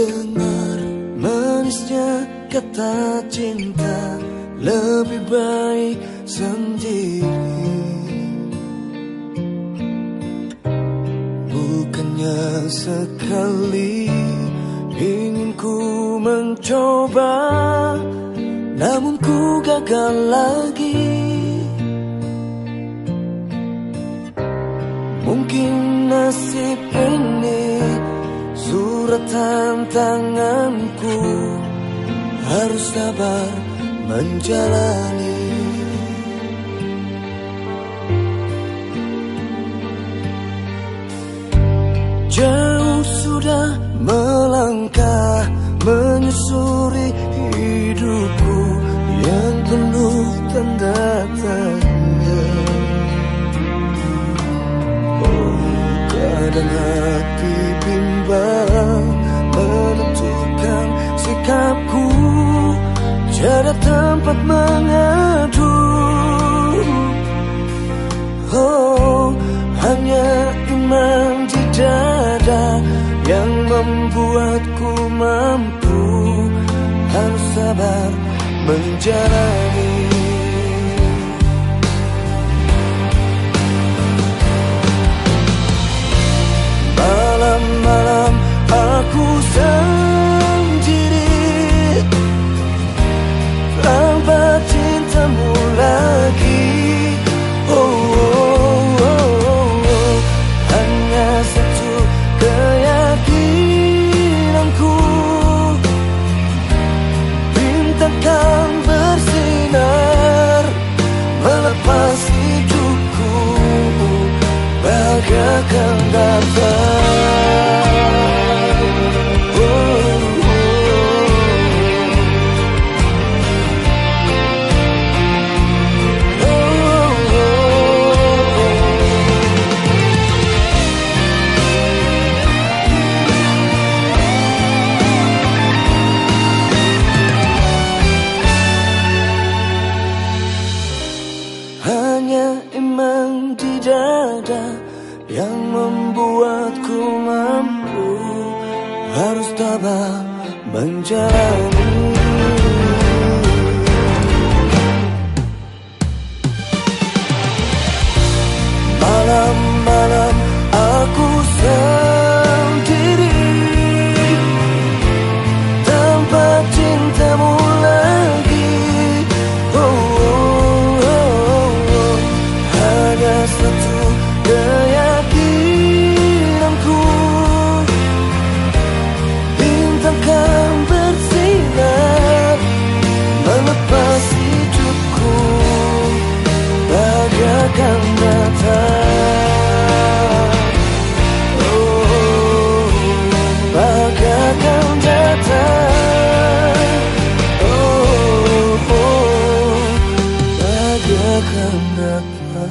Mendengar manisnya kata cinta lebih baik sendiri. Bukannya sekali ingin ku mencoba Namun ku gagal lagi. Mungkin nasib ini suratan tanganku Harus sabar menjalani. Jauh sudah melangkah menyusuri kadang hati bimbang menentukan sikapku. Tiada tempat mengadu. Oh hanya iman di dada yang membuatku mampu. Harus sabar menjalani Hanya iman di dada yang membuatku mampu harus tabah menjalani. Akan datang Oh, oh, oh. Bagaikan dapat